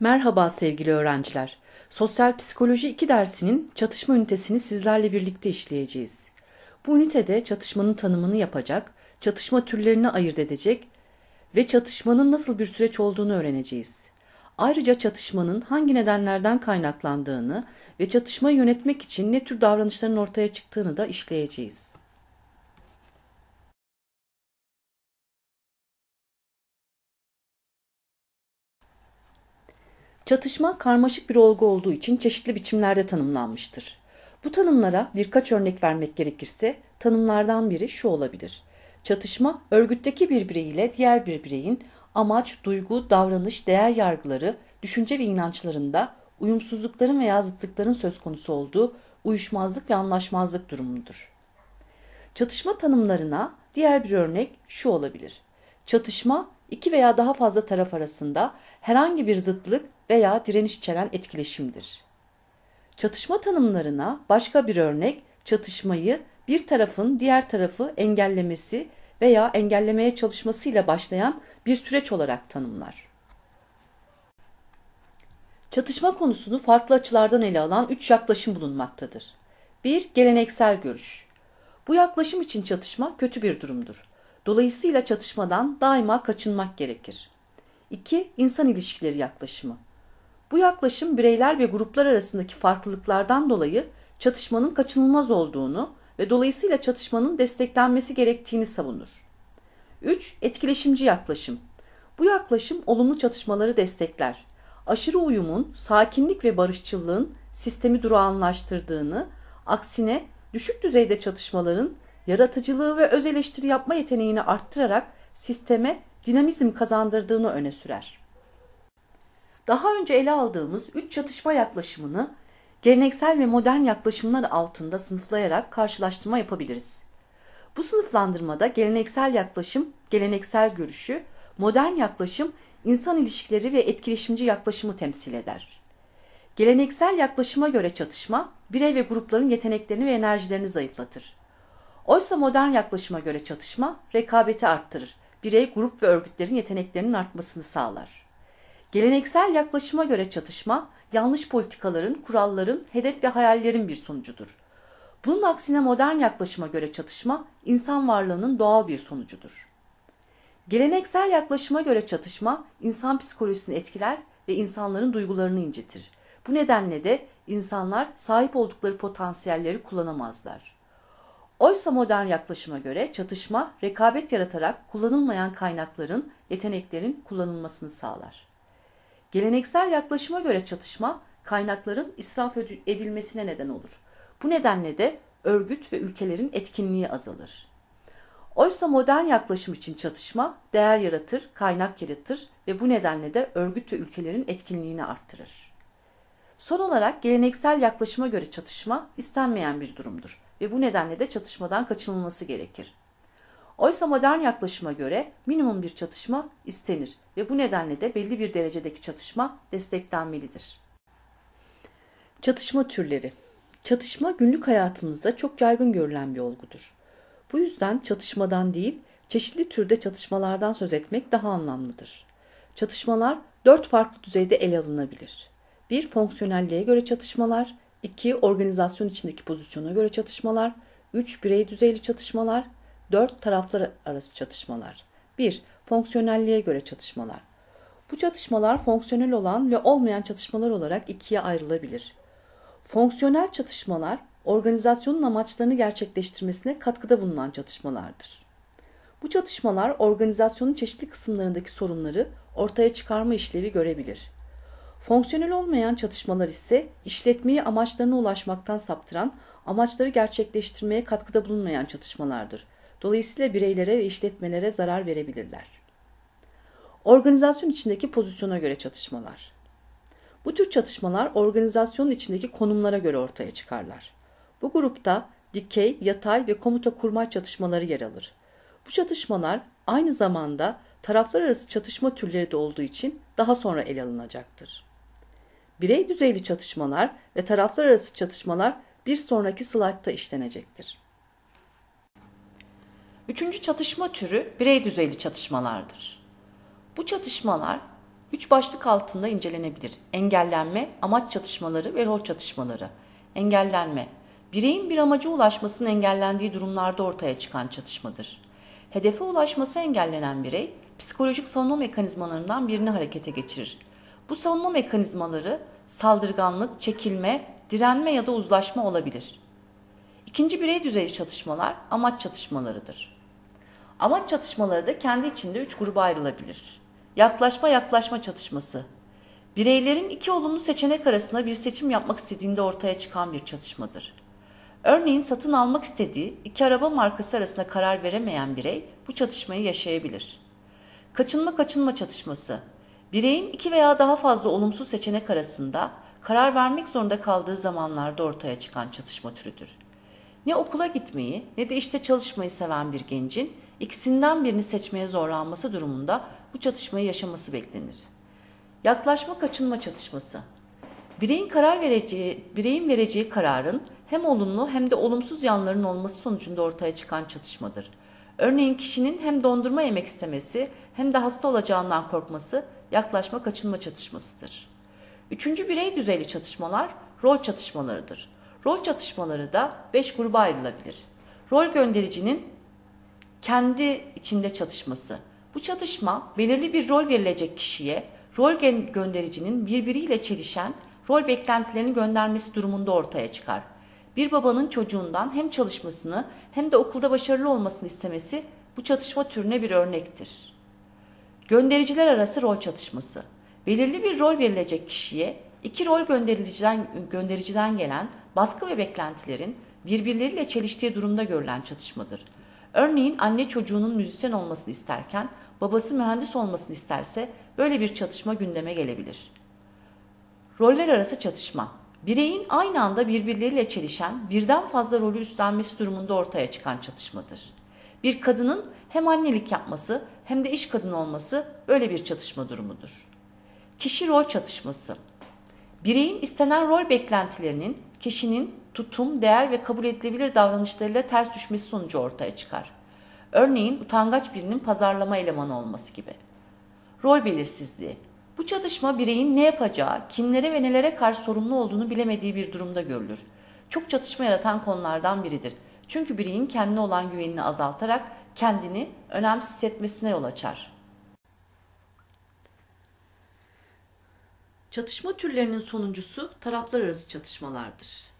Merhaba sevgili öğrenciler. Sosyal Psikoloji 2 dersinin çatışma ünitesini sizlerle birlikte işleyeceğiz. Bu ünitede çatışmanın tanımını yapacak, çatışma türlerini ayırt edecek ve çatışmanın nasıl bir süreç olduğunu öğreneceğiz. Ayrıca çatışmanın hangi nedenlerden kaynaklandığını ve çatışmayı yönetmek için ne tür davranışların ortaya çıktığını da işleyeceğiz. Çatışma karmaşık bir olgu olduğu için çeşitli biçimlerde tanımlanmıştır. Bu tanımlara birkaç örnek vermek gerekirse tanımlardan biri şu olabilir. Çatışma örgütteki bir birey ile diğer bir bireyin amaç, duygu, davranış, değer yargıları, düşünce ve inançlarında uyumsuzlukların veya zıtlıkların söz konusu olduğu uyuşmazlık ve anlaşmazlık durumudur. Çatışma tanımlarına diğer bir örnek şu olabilir. Çatışma iki veya daha fazla taraf arasında herhangi bir zıtlık veya direniş içeren etkileşimdir. Çatışma tanımlarına başka bir örnek çatışmayı bir tarafın diğer tarafı engellemesi veya engellemeye çalışmasıyla başlayan bir süreç olarak tanımlar. Çatışma konusunu farklı açılardan ele alan üç yaklaşım bulunmaktadır. 1. Geleneksel görüş. Bu yaklaşım için çatışma kötü bir durumdur. Dolayısıyla çatışmadan daima kaçınmak gerekir. 2. İnsan ilişkileri yaklaşımı. Bu yaklaşım bireyler ve gruplar arasındaki farklılıklardan dolayı çatışmanın kaçınılmaz olduğunu ve dolayısıyla çatışmanın desteklenmesi gerektiğini savunur. 3. Etkileşimci yaklaşım. Bu yaklaşım olumlu çatışmaları destekler. Aşırı uyumun, sakinlik ve barışçılığın sistemi durağanlaştırdığını, aksine düşük düzeyde çatışmaların yaratıcılığı ve öz eleştiri yapma yeteneğini arttırarak sisteme dinamizm kazandırdığını öne sürer. Daha önce ele aldığımız üç çatışma yaklaşımını geleneksel ve modern yaklaşımlar altında sınıflayarak karşılaştırma yapabiliriz. Bu sınıflandırmada geleneksel yaklaşım, geleneksel görüşü, modern yaklaşım, insan ilişkileri ve etkileşimci yaklaşımı temsil eder. Geleneksel yaklaşıma göre çatışma, birey ve grupların yeteneklerini ve enerjilerini zayıflatır. Oysa modern yaklaşıma göre çatışma, rekabeti arttırır, birey, grup ve örgütlerin yeteneklerinin artmasını sağlar. Geleneksel yaklaşıma göre çatışma, yanlış politikaların, kuralların, hedef ve hayallerin bir sonucudur. Bunun aksine modern yaklaşıma göre çatışma, insan varlığının doğal bir sonucudur. Geleneksel yaklaşıma göre çatışma, insan psikolojisini etkiler ve insanların duygularını incitir. Bu nedenle de insanlar sahip oldukları potansiyelleri kullanamazlar. Oysa modern yaklaşıma göre çatışma rekabet yaratarak kullanılmayan kaynakların, yeteneklerin kullanılmasını sağlar. Geleneksel yaklaşıma göre çatışma kaynakların israf edilmesine neden olur. Bu nedenle de örgüt ve ülkelerin etkinliği azalır. Oysa modern yaklaşım için çatışma değer yaratır, kaynak yaratır ve bu nedenle de örgüt ve ülkelerin etkinliğini arttırır. Son olarak geleneksel yaklaşıma göre çatışma istenmeyen bir durumdur ve bu nedenle de çatışmadan kaçınılması gerekir. Oysa modern yaklaşıma göre minimum bir çatışma istenir ve bu nedenle de belli bir derecedeki çatışma desteklenmelidir. Çatışma türleri Çatışma günlük hayatımızda çok yaygın görülen bir olgudur. Bu yüzden çatışmadan değil, çeşitli türde çatışmalardan söz etmek daha anlamlıdır. Çatışmalar dört farklı düzeyde ele alınabilir. 1. Fonksiyonelliğe göre çatışmalar, 2. Organizasyon içindeki pozisyona göre çatışmalar, 3. Birey düzeyli çatışmalar, 4. Taraflar arası çatışmalar. 1. Fonksiyonelliğe göre çatışmalar. Bu çatışmalar fonksiyonel olan ve olmayan çatışmalar olarak ikiye ayrılabilir. Fonksiyonel çatışmalar, organizasyonun amaçlarını gerçekleştirmesine katkıda bulunan çatışmalardır. Bu çatışmalar organizasyonun çeşitli kısımlarındaki sorunları ortaya çıkarma işlevi görebilir. Fonksiyonel olmayan çatışmalar ise işletmeyi amaçlarına ulaşmaktan saptıran, amaçları gerçekleştirmeye katkıda bulunmayan çatışmalardır. Dolayısıyla bireylere ve işletmelere zarar verebilirler. Organizasyon içindeki pozisyona göre çatışmalar. Bu tür çatışmalar organizasyonun içindeki konumlara göre ortaya çıkarlar. Bu grupta dikey, yatay ve komuta kurmay çatışmaları yer alır. Bu çatışmalar aynı zamanda taraflar arası çatışma türleri de olduğu için daha sonra ele alınacaktır. Birey düzeyli çatışmalar ve taraflar arası çatışmalar bir sonraki slaytta işlenecektir. Üçüncü çatışma türü birey düzeyli çatışmalardır. Bu çatışmalar Üç başlık altında incelenebilir. Engellenme, amaç çatışmaları ve rol çatışmaları. Engellenme, bireyin bir amaca ulaşmasının engellendiği durumlarda ortaya çıkan çatışmadır. Hedefe ulaşması engellenen birey, psikolojik savunma mekanizmalarından birini harekete geçirir. Bu savunma mekanizmaları saldırganlık, çekilme, direnme ya da uzlaşma olabilir. İkinci birey düzeyi çatışmalar amaç çatışmalarıdır. Amaç çatışmaları da kendi içinde üç gruba ayrılabilir. Yaklaşma yaklaşma çatışması. Bireylerin iki olumlu seçenek arasında bir seçim yapmak istediğinde ortaya çıkan bir çatışmadır. Örneğin satın almak istediği iki araba markası arasında karar veremeyen birey bu çatışmayı yaşayabilir. Kaçınma kaçınma çatışması. Bireyin iki veya daha fazla olumsuz seçenek arasında karar vermek zorunda kaldığı zamanlarda ortaya çıkan çatışma türüdür. Ne okula gitmeyi ne de işte çalışmayı seven bir gencin ikisinden birini seçmeye zorlanması durumunda bu çatışmayı yaşaması beklenir. Yaklaşma kaçınma çatışması. Bireyin karar vereceği, bireyin vereceği kararın hem olumlu hem de olumsuz yanlarının olması sonucunda ortaya çıkan çatışmadır. Örneğin kişinin hem dondurma yemek istemesi hem de hasta olacağından korkması yaklaşma kaçınma çatışmasıdır. Üçüncü birey düzeyli çatışmalar rol çatışmalarıdır. Rol çatışmaları da beş gruba ayrılabilir. Rol göndericinin kendi içinde çatışması. Bu çatışma belirli bir rol verilecek kişiye rol göndericinin birbiriyle çelişen rol beklentilerini göndermesi durumunda ortaya çıkar. Bir babanın çocuğundan hem çalışmasını hem de okulda başarılı olmasını istemesi bu çatışma türüne bir örnektir. Göndericiler arası rol çatışması. Belirli bir rol verilecek kişiye iki rol göndericiden, göndericiden gelen baskı ve beklentilerin birbirleriyle çeliştiği durumda görülen çatışmadır. Örneğin anne çocuğunun müzisyen olmasını isterken babası mühendis olmasını isterse böyle bir çatışma gündeme gelebilir. Roller arası çatışma. Bireyin aynı anda birbirleriyle çelişen birden fazla rolü üstlenmesi durumunda ortaya çıkan çatışmadır. Bir kadının hem annelik yapması hem de iş kadını olması böyle bir çatışma durumudur. Kişi rol çatışması. Bireyin istenen rol beklentilerinin kişinin tutum, değer ve kabul edilebilir davranışlarıyla ters düşmesi sonucu ortaya çıkar. Örneğin utangaç birinin pazarlama elemanı olması gibi. Rol belirsizliği. Bu çatışma bireyin ne yapacağı, kimlere ve nelere karşı sorumlu olduğunu bilemediği bir durumda görülür. Çok çatışma yaratan konulardan biridir. Çünkü bireyin kendine olan güvenini azaltarak kendini önemsiz hissetmesine yol açar. Çatışma türlerinin sonuncusu taraflar arası çatışmalardır.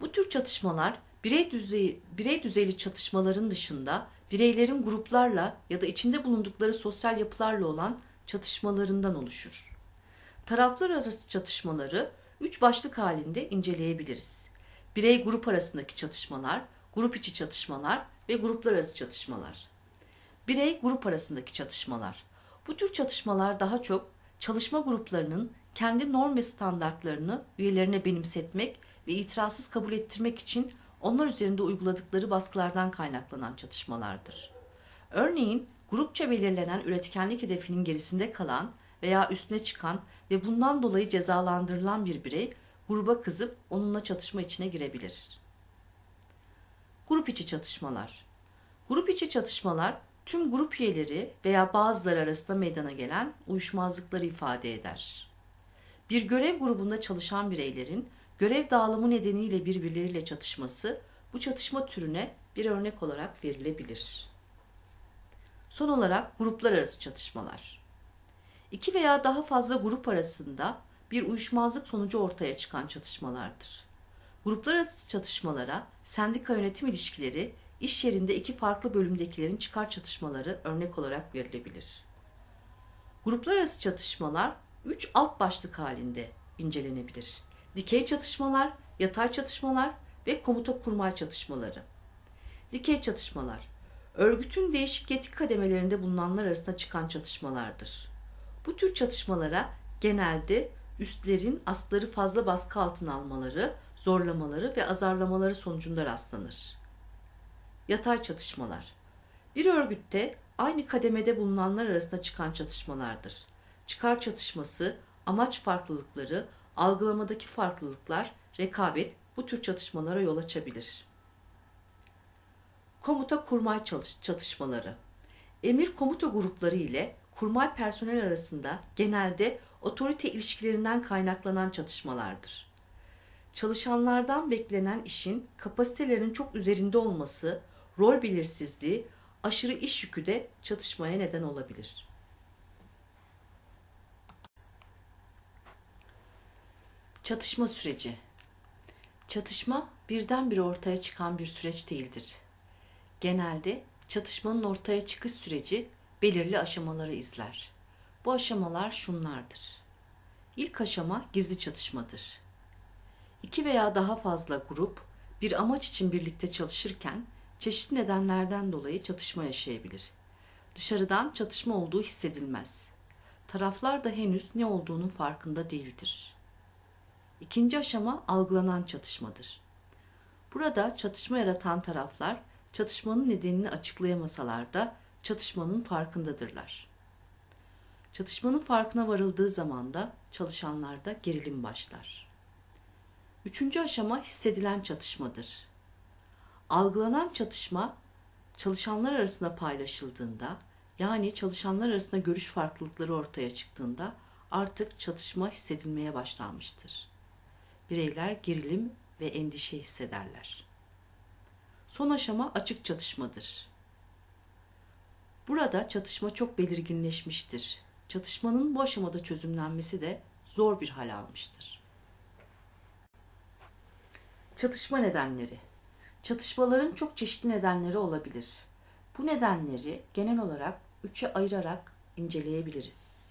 Bu tür çatışmalar birey düzeyi, birey düzeyli çatışmaların dışında bireylerin gruplarla ya da içinde bulundukları sosyal yapılarla olan çatışmalarından oluşur. Taraflar arası çatışmaları üç başlık halinde inceleyebiliriz. Birey grup arasındaki çatışmalar, grup içi çatışmalar ve gruplar arası çatışmalar. Birey grup arasındaki çatışmalar. Bu tür çatışmalar daha çok çalışma gruplarının kendi norm ve standartlarını üyelerine benimsetmek ve itirazsız kabul ettirmek için onlar üzerinde uyguladıkları baskılardan kaynaklanan çatışmalardır. Örneğin grupça belirlenen üretkenlik hedefinin gerisinde kalan veya üstüne çıkan ve bundan dolayı cezalandırılan bir birey gruba kızıp onunla çatışma içine girebilir. Grup içi çatışmalar Grup içi çatışmalar tüm grup üyeleri veya bazıları arasında meydana gelen uyuşmazlıkları ifade eder. Bir görev grubunda çalışan bireylerin görev dağılımı nedeniyle birbirleriyle çatışması bu çatışma türüne bir örnek olarak verilebilir. Son olarak gruplar arası çatışmalar. İki veya daha fazla grup arasında bir uyuşmazlık sonucu ortaya çıkan çatışmalardır. Gruplar arası çatışmalara sendika yönetim ilişkileri, iş yerinde iki farklı bölümdekilerin çıkar çatışmaları örnek olarak verilebilir. Gruplar arası çatışmalar üç alt başlık halinde incelenebilir. Dikey çatışmalar, yatay çatışmalar ve komuta kurmay çatışmaları. Dikey çatışmalar, örgütün değişik yetki kademelerinde bulunanlar arasında çıkan çatışmalardır. Bu tür çatışmalara genelde üstlerin astları fazla baskı altına almaları, zorlamaları ve azarlamaları sonucunda rastlanır. Yatay çatışmalar Bir örgütte aynı kademede bulunanlar arasında çıkan çatışmalardır. Çıkar çatışması, amaç farklılıkları, algılamadaki farklılıklar, rekabet bu tür çatışmalara yol açabilir. Komuta kurmay çatışmaları Emir komuta grupları ile kurmay personel arasında genelde otorite ilişkilerinden kaynaklanan çatışmalardır. Çalışanlardan beklenen işin kapasitelerinin çok üzerinde olması, rol belirsizliği, aşırı iş yükü de çatışmaya neden olabilir. Çatışma süreci Çatışma birdenbire ortaya çıkan bir süreç değildir. Genelde çatışmanın ortaya çıkış süreci belirli aşamaları izler. Bu aşamalar şunlardır. İlk aşama gizli çatışmadır. İki veya daha fazla grup bir amaç için birlikte çalışırken çeşitli nedenlerden dolayı çatışma yaşayabilir. Dışarıdan çatışma olduğu hissedilmez. Taraflar da henüz ne olduğunun farkında değildir. İkinci aşama algılanan çatışmadır. Burada çatışma yaratan taraflar çatışmanın nedenini açıklayamasalar da çatışmanın farkındadırlar. Çatışmanın farkına varıldığı zaman da çalışanlarda gerilim başlar. Üçüncü aşama hissedilen çatışmadır. Algılanan çatışma çalışanlar arasında paylaşıldığında yani çalışanlar arasında görüş farklılıkları ortaya çıktığında artık çatışma hissedilmeye başlanmıştır. Bireyler gerilim ve endişe hissederler. Son aşama açık çatışmadır. Burada çatışma çok belirginleşmiştir. Çatışmanın bu aşamada çözümlenmesi de zor bir hal almıştır. Çatışma nedenleri Çatışmaların çok çeşitli nedenleri olabilir. Bu nedenleri genel olarak üçe ayırarak inceleyebiliriz.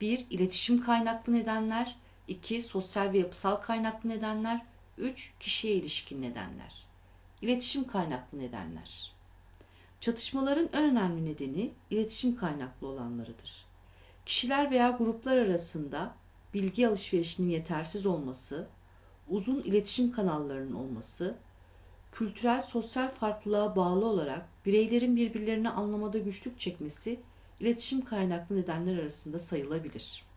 1. İletişim kaynaklı nedenler 2. Sosyal ve yapısal kaynaklı nedenler 3. Kişiye ilişkin nedenler İletişim kaynaklı nedenler Çatışmaların en önemli nedeni iletişim kaynaklı olanlarıdır. Kişiler veya gruplar arasında bilgi alışverişinin yetersiz olması, uzun iletişim kanallarının olması, kültürel sosyal farklılığa bağlı olarak bireylerin birbirlerini anlamada güçlük çekmesi iletişim kaynaklı nedenler arasında sayılabilir.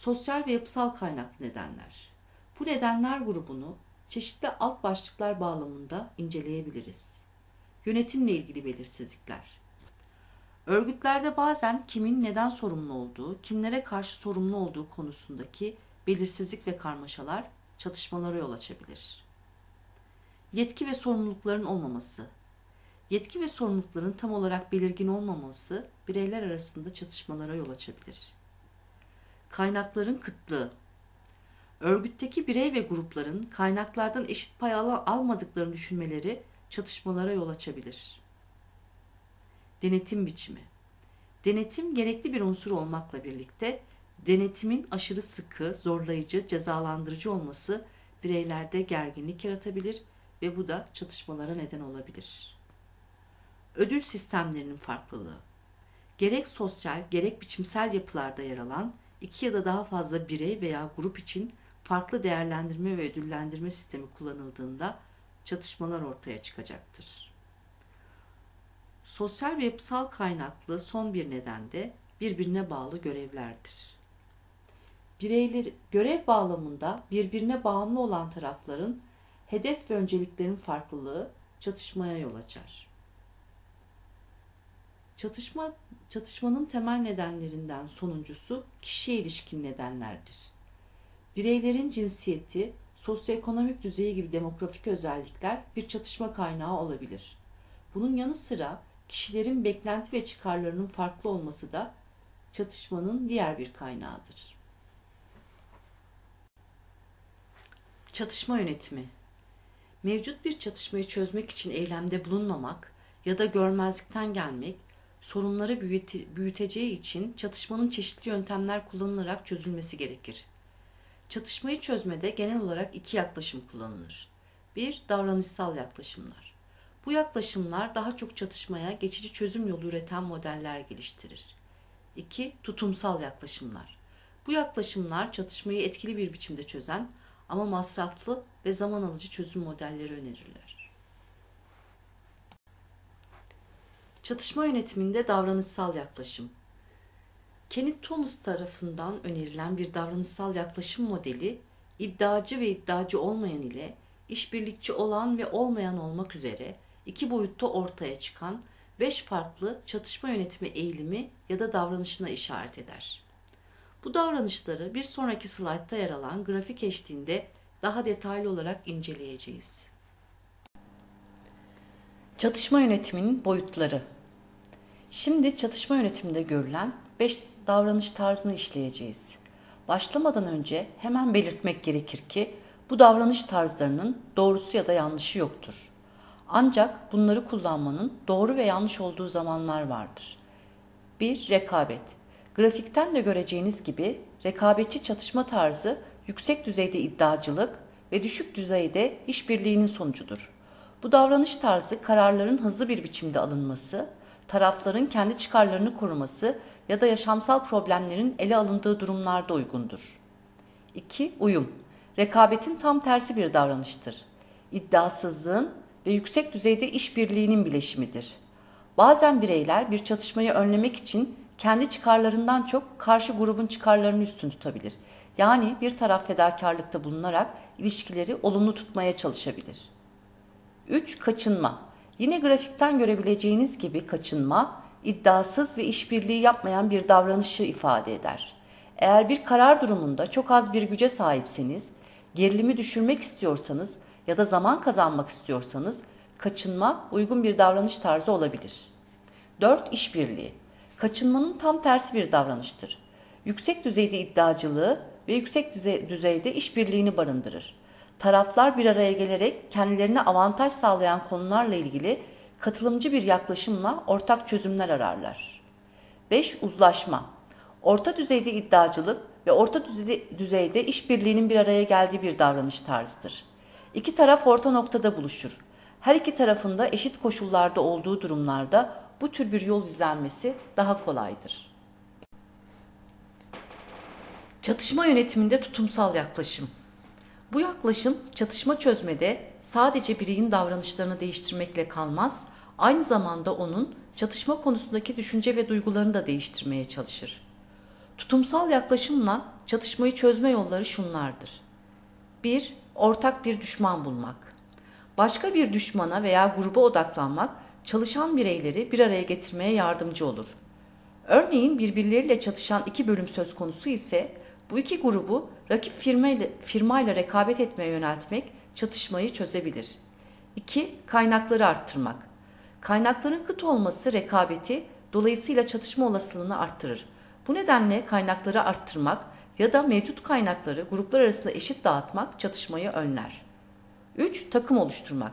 Sosyal ve yapısal kaynaklı nedenler. Bu nedenler grubunu çeşitli alt başlıklar bağlamında inceleyebiliriz. Yönetimle ilgili belirsizlikler. Örgütlerde bazen kimin neden sorumlu olduğu, kimlere karşı sorumlu olduğu konusundaki belirsizlik ve karmaşalar çatışmalara yol açabilir. Yetki ve sorumlulukların olmaması. Yetki ve sorumlulukların tam olarak belirgin olmaması bireyler arasında çatışmalara yol açabilir. Kaynakların kıtlığı. Örgütteki birey ve grupların kaynaklardan eşit pay al almadıklarını düşünmeleri çatışmalara yol açabilir. Denetim biçimi. Denetim gerekli bir unsur olmakla birlikte denetimin aşırı sıkı, zorlayıcı, cezalandırıcı olması bireylerde gerginlik yaratabilir ve bu da çatışmalara neden olabilir. Ödül sistemlerinin farklılığı. Gerek sosyal, gerek biçimsel yapılarda yer alan iki ya da daha fazla birey veya grup için farklı değerlendirme ve ödüllendirme sistemi kullanıldığında çatışmalar ortaya çıkacaktır. Sosyal ve yapısal kaynaklı son bir neden de birbirine bağlı görevlerdir. Bireyler görev bağlamında birbirine bağımlı olan tarafların hedef ve önceliklerin farklılığı çatışmaya yol açar. Çatışma, çatışmanın temel nedenlerinden sonuncusu kişiye ilişkin nedenlerdir. Bireylerin cinsiyeti, sosyoekonomik düzeyi gibi demografik özellikler bir çatışma kaynağı olabilir. Bunun yanı sıra kişilerin beklenti ve çıkarlarının farklı olması da çatışmanın diğer bir kaynağıdır. Çatışma yönetimi Mevcut bir çatışmayı çözmek için eylemde bulunmamak ya da görmezlikten gelmek, sorunları büyüteceği için çatışmanın çeşitli yöntemler kullanılarak çözülmesi gerekir. Çatışmayı çözmede genel olarak iki yaklaşım kullanılır. Bir, davranışsal yaklaşımlar. Bu yaklaşımlar daha çok çatışmaya geçici çözüm yolu üreten modeller geliştirir. İki, tutumsal yaklaşımlar. Bu yaklaşımlar çatışmayı etkili bir biçimde çözen ama masraflı ve zaman alıcı çözüm modelleri önerirler. Çatışma yönetiminde davranışsal yaklaşım. Kenneth Thomas tarafından önerilen bir davranışsal yaklaşım modeli, iddiacı ve iddiacı olmayan ile işbirlikçi olan ve olmayan olmak üzere iki boyutta ortaya çıkan beş farklı çatışma yönetimi eğilimi ya da davranışına işaret eder. Bu davranışları bir sonraki slaytta yer alan grafik eşliğinde daha detaylı olarak inceleyeceğiz. Çatışma yönetiminin boyutları Şimdi çatışma yönetiminde görülen 5 davranış tarzını işleyeceğiz. Başlamadan önce hemen belirtmek gerekir ki bu davranış tarzlarının doğrusu ya da yanlışı yoktur. Ancak bunları kullanmanın doğru ve yanlış olduğu zamanlar vardır. 1. Rekabet. Grafikten de göreceğiniz gibi rekabetçi çatışma tarzı yüksek düzeyde iddiacılık ve düşük düzeyde işbirliğinin sonucudur. Bu davranış tarzı kararların hızlı bir biçimde alınması, tarafların kendi çıkarlarını koruması ya da yaşamsal problemlerin ele alındığı durumlarda uygundur. 2. Uyum. Rekabetin tam tersi bir davranıştır. İddiasızlığın ve yüksek düzeyde işbirliğinin bileşimidir. Bazen bireyler bir çatışmayı önlemek için kendi çıkarlarından çok karşı grubun çıkarlarını üstün tutabilir. Yani bir taraf fedakarlıkta bulunarak ilişkileri olumlu tutmaya çalışabilir. 3. Kaçınma. Yine grafikten görebileceğiniz gibi kaçınma, iddiasız ve işbirliği yapmayan bir davranışı ifade eder. Eğer bir karar durumunda çok az bir güce sahipseniz, gerilimi düşürmek istiyorsanız ya da zaman kazanmak istiyorsanız kaçınma uygun bir davranış tarzı olabilir. 4. İşbirliği. Kaçınmanın tam tersi bir davranıştır. Yüksek düzeyde iddiacılığı ve yüksek düzeyde işbirliğini barındırır. Taraflar bir araya gelerek kendilerine avantaj sağlayan konularla ilgili katılımcı bir yaklaşımla ortak çözümler ararlar. 5. Uzlaşma. Orta düzeyde iddiacılık ve orta düzeyde, işbirliğinin bir araya geldiği bir davranış tarzıdır. İki taraf orta noktada buluşur. Her iki tarafında eşit koşullarda olduğu durumlarda bu tür bir yol izlenmesi daha kolaydır. Çatışma yönetiminde tutumsal yaklaşım. Bu yaklaşım çatışma çözmede sadece bireyin davranışlarını değiştirmekle kalmaz, aynı zamanda onun çatışma konusundaki düşünce ve duygularını da değiştirmeye çalışır. Tutumsal yaklaşımla çatışmayı çözme yolları şunlardır. 1. Ortak bir düşman bulmak. Başka bir düşmana veya gruba odaklanmak çalışan bireyleri bir araya getirmeye yardımcı olur. Örneğin birbirleriyle çatışan iki bölüm söz konusu ise bu iki grubu rakip firmayla, firmayla rekabet etmeye yöneltmek çatışmayı çözebilir. 2. Kaynakları arttırmak. Kaynakların kıt olması rekabeti dolayısıyla çatışma olasılığını arttırır. Bu nedenle kaynakları arttırmak ya da mevcut kaynakları gruplar arasında eşit dağıtmak çatışmayı önler. 3. Takım oluşturmak.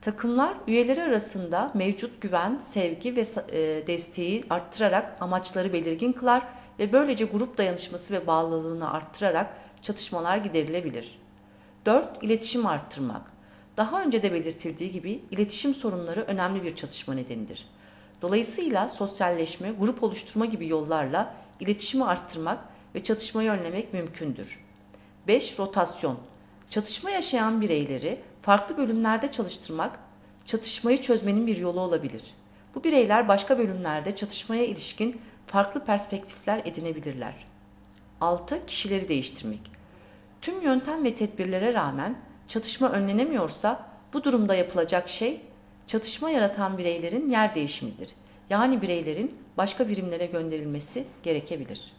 Takımlar üyeleri arasında mevcut güven, sevgi ve e, desteği arttırarak amaçları belirgin kılar ve böylece grup dayanışması ve bağlılığını arttırarak çatışmalar giderilebilir. 4. İletişim arttırmak. Daha önce de belirtildiği gibi iletişim sorunları önemli bir çatışma nedenidir. Dolayısıyla sosyalleşme, grup oluşturma gibi yollarla iletişimi arttırmak ve çatışmayı önlemek mümkündür. 5. Rotasyon. Çatışma yaşayan bireyleri farklı bölümlerde çalıştırmak çatışmayı çözmenin bir yolu olabilir. Bu bireyler başka bölümlerde çatışmaya ilişkin farklı perspektifler edinebilirler. 6. Kişileri değiştirmek. Tüm yöntem ve tedbirlere rağmen çatışma önlenemiyorsa bu durumda yapılacak şey çatışma yaratan bireylerin yer değişimidir. Yani bireylerin başka birimlere gönderilmesi gerekebilir.